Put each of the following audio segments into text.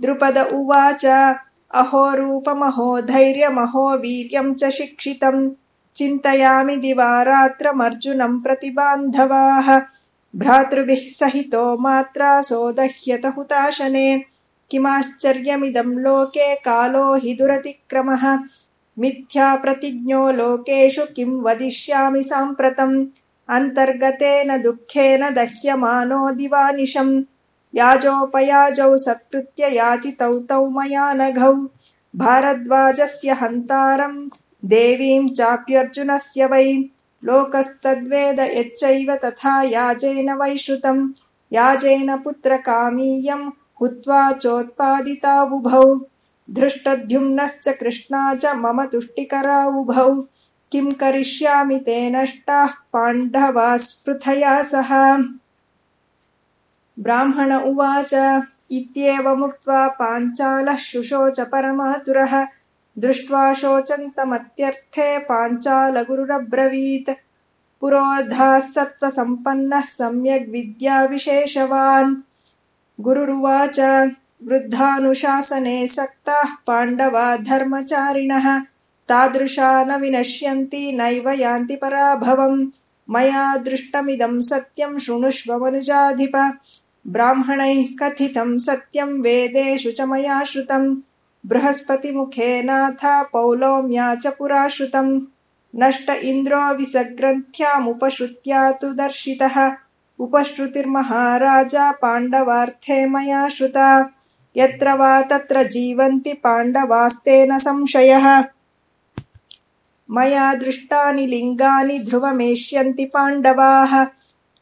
द्रुपद उवाच अहो रूपमहो धैर्यमहो वीर्यं च शिक्षितम्। चिन्तयामि दिवारात्रमर्जुनम् प्रति बान्धवाः। भ्रातृभिः सहितो मात्रा सोदह्यत हुताशने किमाश्चर्यमिदम् लोके कालो हि दुरतिक्रमः। मिथ्याप्रतिज्ञो लोकेषु किं वदिष्यामि साम्प्रतम्। अन्तर्गतेन दुःखेन दह्यमानो दिवानिशम् याजोपयाजौ सत्कृत्य याचितौ तौ मया नघौ। भारद्वाजस्य हन्तारम् देवीम् चाप्यर्जुनस्य वै। लोकस्तद्वेद यच्चैव तथा याजेन वै श्रुतम् याजेन पुत्रकामीयम् हुत्वा चोत्पादितावुभौ। धृष्टद्युम्नश्च कृष्णा च मम तुष्टिकरावुभौ। किं करिष्यामि ते नष्टाः पाण्डवास्पृथया सह ब्राह्मण उवाच इत्येवमुक्त्वा पाञ्चालः शुशोच परमातुरः दृष्ट्वा शोचन्तमत्यर्थे पाञ्चालगुरुरब्रवीत्। पुरोधाः सत्त्वसम्पन्नः सम्यग्विद्याविशेषवान् गुरुरुवाच वृद्धानुशासने सक्ताः पाण्डवा धर्मचारिणः तादृशा न विनश्यन्ति नैव यान्ति पराभवम्। मया दृष्टमिदम् सत्यम् शृणुष्व मनुजाधिप ब्राह्मणैः कथितम् सत्यम् वेदेषु च मया श्रुतम्। बृहस्पतिमुखेनाथा पौलोम्या च पुरा श्रुतम्। नष्ट इन्द्रो विसग्रन्थ्यामुपश्रुत्या तु दर्शितः। उपश्रुतिर्महाराजा पाण्डवार्थे मया श्रुता। यत्र वा तत्र जीवन्ति पाण्डवास्तेन संशयः। मया दृष्टानि लिङ्गानि ध्रुवमेष्यन्ति पाण्डवाः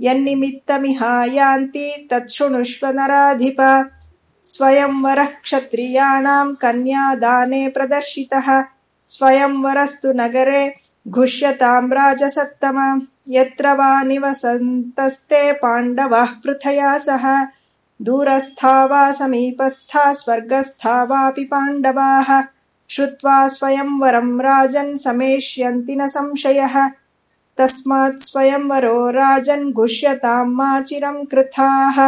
यन्निमित्तमिहायान्ति तच्छृणुष्व नराधिप। स्वयंवरः क्षत्रियाणाम् कन्यादाने प्रदर्शितः। स्वयंवरस्तु नगरे घुष्यताम् राजसत्तम। यत्र वा निवसन्तस्ते पाण्डवाः पृथया सह। दूरस्था वा समीपस्था स्वर्गस्था वापि पाण्डवाः। श्रुत्वा स्वयंवरम् राजन् समेष्यन्ति न संशयः तस्मात् स्वयंवरो राजन् घुष्यताम् मा चिरम् कृथाः